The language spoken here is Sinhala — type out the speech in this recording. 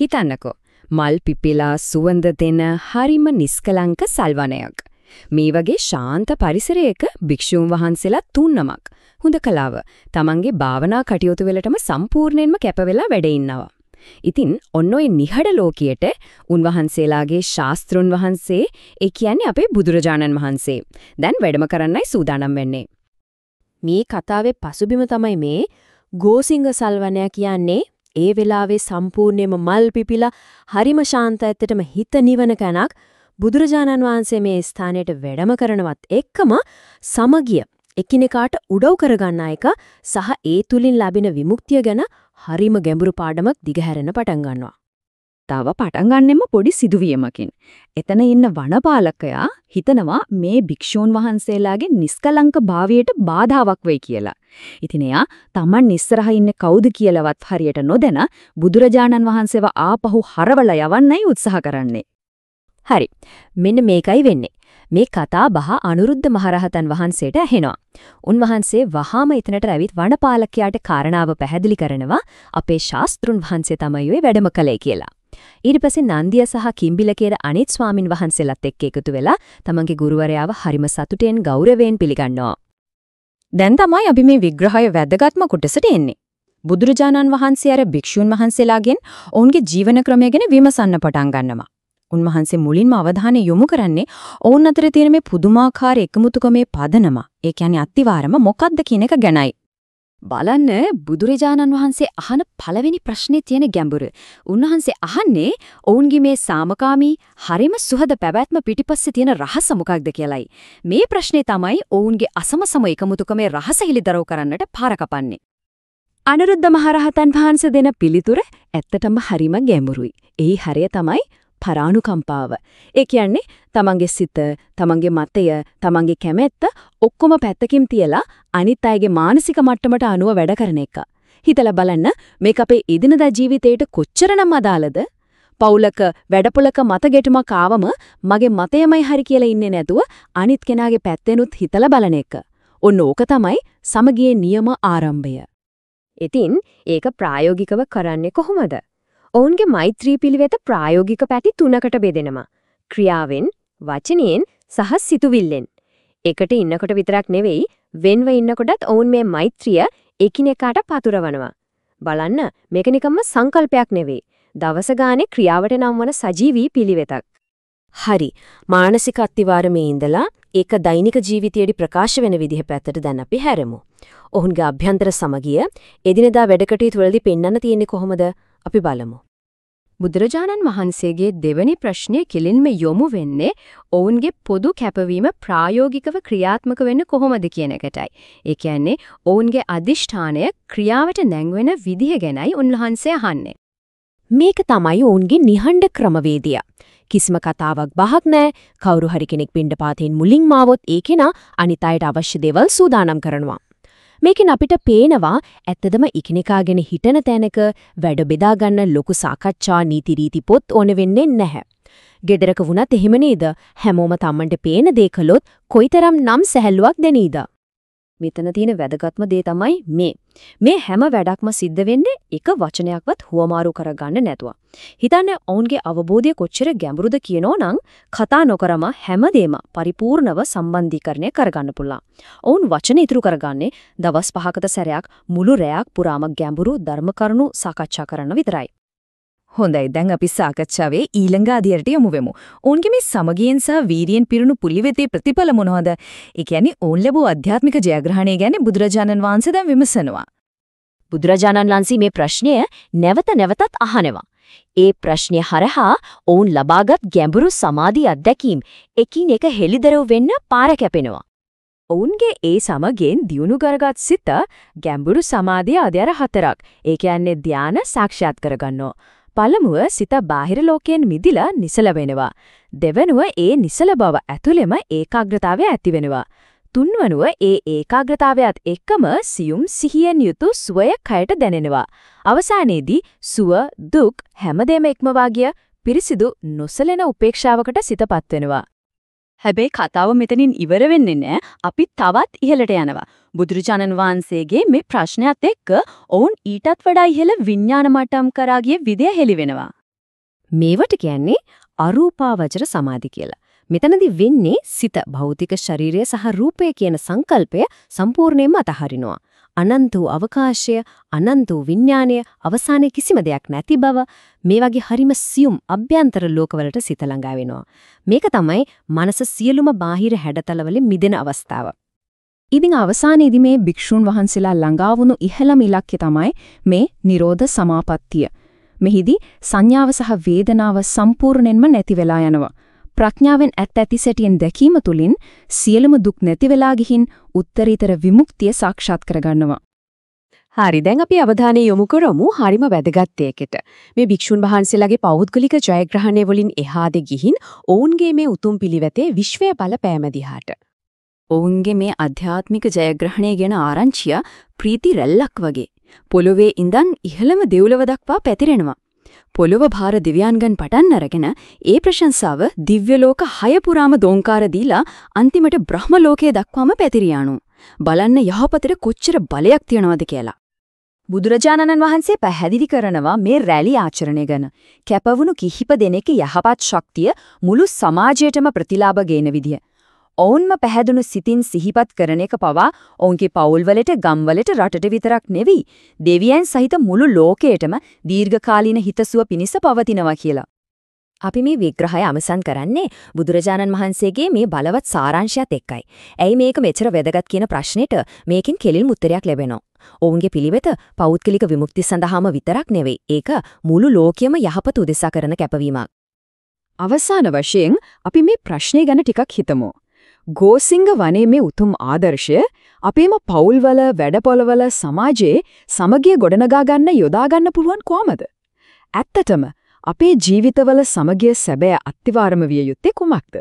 හිතන්නකෝ මල් පිපිලා සුවඳ දෙන හරිම නිස්කලංක සල්වනයක්. මේ වගේ ශාන්ත පරිසරයක භික්ෂුන් වහන්සේලා තුන්නමක් හොඳ කලාව තමන්ගේ භාවනා කටයුතු වලටම සම්පූර්ණයෙන්ම කැප වෙලා වැඩ ඉන්නවා. ඉතින් ඔන්න ඔය නිහඬ ලෝකියට උන්වහන්සේලාගේ ශාස්ත්‍රුන් වහන්සේ ඒ කියන්නේ අපේ බුදුරජාණන් වහන්සේ දැන් වැඩම කරන්නයි සූදානම් වෙන්නේ. මේ කතාවේ පසුබිම තමයි මේ ගෝසිංග සල්වනය කියන්නේ ඒ වෙලාවේ සම්පූර්ණයෙන්ම මල් පිපිලා හරිම ශාන්ත ඇත්තටම හිත නිවන කනක් බුදුරජාණන් වහන්සේ මේ ස්ථානයට වැඩම කරනවත් එක්කම සමගිය එකිනෙකාට උදව් කරගන්න එක සහ ඒ තුලින් ලැබෙන විමුක්තිය ගැන හරිම ගැඹුරු පාඩමක් දිගහැරෙන පටන් ගන්නවා. තව පටන් ගන්නෙම පොඩි සිදුවීමකින්. එතන ඉන්න වනපාලකයා හිතනවා මේ භික්ෂූන් වහන්සේලාගේ නිස්කලංක භාවයට බාධාවක් වෙයි කියලා. ඉතින් එයා Taman ඉස්සරහා ඉන්නේ කවුද කියලාවත් හරියට නොදැන බුදුරජාණන් වහන්සේව ආපහු හරවලා යවන්නයි උත්සාහ කරන්නේ. හරි. මෙන්න මේකයි වෙන්නේ. මේ කතා බහ අනුරුද්ධ මහරහතන් වහන්සේට ඇහෙනවා. උන්වහන්සේ වහාම එතනට ඇවිත් වනපාලකයාට කාරණාව පැහැදිලි කරනවා අපේ ශාස්ත්‍රුන් වහන්සේ තමයි ඔය වැඩම කළේ කියලා. ඊට පස්සේ නන්දිය සහ කිම්බිලකේර අනිත් ස්වාමින් වහන්සේලාත් එක්ක එකතු වෙලා තමන්ගේ ගුරුවරයාව හරිම සතුටෙන් ගෞරවයෙන් පිළිගන්නවා. දැන් තමයි අපි මේ විග්‍රහය වැදගත්ම කොටසට එන්නේ. බුදුරජාණන් වහන්සේ අර භික්ෂුන් වහන්සේලාගෙන් ඔවුන්ගේ ජීවන ක්‍රමය ගැන විමසන්න පටන් ගන්නවා. උන්වහන්සේ මුලින්ම අවධානය යොමු කරන්නේ ඔවුන් අතර තියෙන මේ පුදුමාකාර එකමුතුකමේ පදනම. ඒ කියන්නේ අත්තිවාරම මොකක්ද කියන එක ගැනයි. බලන්න බුදුරජාණන් වහන්සේ අහන පළවෙනි ප්‍රශ්නේ තියෙන ගැඹුර. උන්වහන්සේ අහන්නේ ඔවුන්ගේ මේ සාමකාමී හරිම සුහද පැවැත්ම පිටිපස්සේ තියෙන රහස මොකක්ද කියලයි. මේ ප්‍රශ්නේ තමයි ඔවුන්ගේ අසමසම එකමුතුකමේ රහස හිලිදරව් කරන්නට පාර කපන්නේ. අනුරුද්ධ මහරහතන් වහන්සේ දෙන පිළිතුර ඇත්තටම හරිම ගැඹුරුයි. එහි හරය තමයි පරානුකම්පාව. ඒ කියන්නේ තමන්ගේ සිත, තමන්ගේ මතය, තමන්ගේ කැමැත්ත ඔක්කොම පැත්තකින් තියලා අනිත් අයගේ මානසික මට්ටමට අනුව වැඩ කරන එක. හිතලා බලන්න මේක අපේ එදිනදා ජීවිතේට කොච්චරනම් අදාළද? පවුලක වැඩපොලක මත ගැටුමක් ආවම මගේ මතයමයි හරි කියලා ඉන්නේ නැතුව අනිත් කෙනාගේ පැත්තෙනුත් හිතලා බලන එක. ඔන්න ඕක තමයි සමගියේ නියම ආරම්භය. ඉතින් ඒක ප්‍රායෝගිකව කරන්නේ කොහොමද? ඔවුන්ගේ මෛත්‍රී පිළිවෙත ප්‍රායෝගික පැති තුනකට බෙදෙනවා. ක්‍රියාවෙන්, වචනයෙන් සහ සිතුවිල්ලෙන්. එකට ඉන්නකොට විතරක් නෙවෙයි, වෙන්ව ඉන්නකොටත් ඔවුන් මේ මෛත්‍රිය එකිනෙකාට පතුරවනවා. බලන්න, මේක නිකම්ම සංකල්පයක් නෙවෙයි. දවස ගානේ ක්‍රියාවට නම්වන සජීවී පිළිවෙතක්. හරි. මානසික අත්විවරමේ ඉඳලා ඒක දෛනික ජීවිතයේදී ප්‍රකාශ වෙන විදිහ පැත්තට දැන් අපි හැරෙමු. ඔවුන්ගේ අභ්‍යන්තර සමගිය එදිනදා වැඩකටයුතු වලදී පෙන්වන්න තියෙන්නේ කොහොමද? අපි බලමු. බුදුරජාණන් වහන්සේගේ දෙවැනි ප්‍රශ්නය කෙලින්ම යොමු වෙන්නේ ඔවුන්ගේ පොදු කැපවීම ප්‍රායෝගිකව ක්‍රියාත්මක වෙන්න කොහොමද කියන එකටයි. ඒ කියන්නේ ඔවුන්ගේ අදිෂ්ඨානය ක්‍රියාවට නැංවෙන විදිහ ගැනයි උන්වහන්සේ අහන්නේ. මේක තමයි ඔවුන්ගේ නිහඬ ක්‍රමවේදය. කිසිම කතාවක් බහක් නැහැ. කවුරු හරි කෙනෙක් පින්ඩපාතෙන් මුලින් මාවොත් ඒ කෙනා අනිත් අයට අවශ්‍ය දේවල් සූදානම් කරනවා. මේකෙන් අපිට පේනවා ඇත්තදම එකිනෙකා ගැන හිතන තැනක වැඩ බෙදා ගන්න ලොකු සාකච්ඡා නීති රීති පොත් ඕන වෙන්නේ නැහැ. ගෙදරක වුණත් එහෙම නේද? හැමෝම Tamanට පේන දේ කළොත් කොයිතරම් නම් සැහැල්ලුවක් දෙනීද? මෙතන තියෙන වැදගත්ම දේ තමයි මේ. මේ හැම වැඩක්ම සිද්ධ වෙන්නේ එක වචනයක්වත් හුවමාරු කරගන්න නැතුව. හිතන්න ඔවුන්ගේ අවබෝධය කොච්චර ගැඹුරුද කියනෝ නම් කතා නොකරම හැමදේම පරිපූර්ණව සම්බන්ධීකරණය කරගන්න පුළුවන්. ඔවුන් වචන ඉතුරු කරගන්නේ දවස් පහකට සැරයක් මුළු රැයක් පුරාම ගැඹුරු ධර්ම කරුණු සාකච්ඡා කරන්න විතරයි. හොඳයි දැන් අපි සාකච්ඡාවේ ඊළඟ අධ්‍යයනයට යමු වෙමු. ඔවුන්ගේ මේ සමගියෙන් සහ වීරියෙන් පිරුණු පුලිවෙතේ ප්‍රතිඵල මොනවද? ඒ කියන්නේ ඔවුන් ලැබූ ආධ්‍යාත්මික ජයග්‍රහණය ගැන බුදුරජාණන් වහන්සේ දැන් විමසනවා. බුදුරජාණන් වහන්සේ මේ ප්‍රශ්නය නැවත නැවතත් අහනවා. ඒ ප්‍රශ්නය හරහා ඔවුන් ලබාගත් ගැඹුරු සමාධි අත්දැකීම් එකින් එක හෙළිදරව් වෙන්න පාර කැපෙනවා. ඔවුන්ගේ ඒ සමගෙන් දියුණු කරගත් සිත ගැඹුරු සමාධිය අධ්‍යර හතරක්. ඒ කියන්නේ ධාන සාක්ෂාත් කරගන්නවා. පළමුව සිත බාහිර ලෝකයෙන් මිදිලා නිසල වෙනවා. දෙවනුව ඒ නිසල බව ඇතුළෙම ඒකාග්‍රතාවය ඇති වෙනවා. තුන්වනුව ඒ ඒකාග්‍රතාවයත් එක්කම සියුම් සිහියෙන් යුතු සුවය කයට දැනෙනවා. අවසානයේදී සුව දුක් හැමදේම ඉක්මවා ගිය පිරිසිදු නොසලෙන උපේක්ෂාවකට සිතපත් වෙනවා. හැබැයි කතාව මෙතනින් ඉවර වෙන්නේ නැහැ. අපි තවත් ඉහළට යනවා. බුදුරජාණන් වහන්සේගේ මේ ප්‍රශ්නයත් එක්ක ඔවුන් ඊටත් වඩා ඉහළ විඥාන මට්ටම් කරා ගිය විදිය හෙළි වෙනවා. මේවට කියන්නේ අරූපාවචර සමාධි කියලා. මෙතනදී වෙන්නේ සිත භෞතික ශරීරය සහ රූපය කියන සංකල්පය සම්පූර්ණයෙන්ම අතහරිනවා. අනන්ත වූ අවකාශය, අනන්ත වූ විඥානය, අවසානයේ කිසිම දෙයක් නැති බව මේ වගේ හරිම සියුම් අභ්‍යන්තර ලෝකවලට සිත ළඟා වෙනවා. මේක තමයි මනස සියලුම බාහිර හැඩතලවලින් මිදෙන අවස්ථාව. ඉතින් අවසානයේදී මේ භික්ෂුන් වහන්සේලා ළඟා වුණු ඉහළම ඉලක්කය තමයි මේ Nirodha Samapattiya. මෙහිදී සංඥාව සහ වේදනාව සම්පූර්ණයෙන්ම නැති වෙලා යනවා. ප්‍රඥාවෙන් ඇත්ත ඇති සැටියෙන් දැකීම තුළින් සියලුම දුක් නැති වෙලා ගිහින් උත්තරීතර විමුක්තිය සාක්ෂාත් කරගන්නවා. හරි දැන් අපි අවධානය යොමු කරමු හරිම වැදගත් දෙයකට. මේ භික්ෂුන් වහන්සේලාගේ පෞද්ගලික ජයග්‍රහණය වලින් එහාද ගිහින් ඔවුන්ගේ මේ උතුම් පිළිවෙතේ විශ්වය බලපෑම දිහාට. ඔවුන්ගේ මේ අධ්‍යාත්මික ජයග්‍රහණය ගැන ආරංචිය ප්‍රීති රැල්ලක් වගේ පොළොවේ ඉඳන් ඉහළම දෙව්ලොව දක්වා පැතිරෙනවා. පොළොව භාර දිව්‍යාන්ගන් පටන් අරගෙන ඒ ප්‍රශංසාව දිව්‍ය ලෝක 6 පුරාම දෝංකාර දීලා අන්තිමට බ්‍රහ්ම ලෝකයේ දක්වාම පැතිරියානු. බලන්න යහපතට කොච්චර බලයක් තියනවද කියලා. බුදුරජාණන් වහන්සේ පැහැදිලි කරනවා මේ රැලි ආචරණය ගැන. කැපවුණු කිහිප දෙනෙක් යහපත් ශක්තිය මුළු සමාජයටම ප්‍රතිලාභ ගේන විදිය. ඔවුන්ම පැහැදුණු සිතින් සිහිපත් කරන එක පවා ඔවුන්ගේ පවුල්වලට ගම්වලට රටට විතරක් නෙවෙයි දෙවියන් සහිත මුළු ලෝකයටම දීර්ඝකාලීන හිතසුව පිණිස පවතිනවා කියලා. අපි මේ විග්‍රහය අමසන් කරන්නේ බුදුරජාණන් වහන්සේගේ මේ බලවත් සාරාංශයත් එක්කයි. ඇයි මේක මෙච්චර වැදගත් කියන ප්‍රශ්නෙට මේකෙන් කෙලින්ම උත්තරයක් ලැබෙනවා. ඔවුන්ගේ පිළිවෙත පෞද්ගලික විමුක්ති සඳහාම විතරක් නෙවෙයි. ඒක මුළු ලෝකයම යහපත උදෙසා කරන කැපවීමක්. අවසාන වශයෙන් අපි මේ ප්‍රශ්නේ ගැන ටිකක් හිතමු. ගෝසිංග වනයේ මේ උතුම් ආදර්ශය අපේම පවුල්වල වැඩපොළවල සමාජයේ සමගිය ගොඩනගා ගන්න යොදා ගන්න පුළුවන් කොහමද? ඇත්තටම අපේ ජීවිතවල සමගිය සැබෑ අත්විවරම විය යුත්තේ කුමක්ද?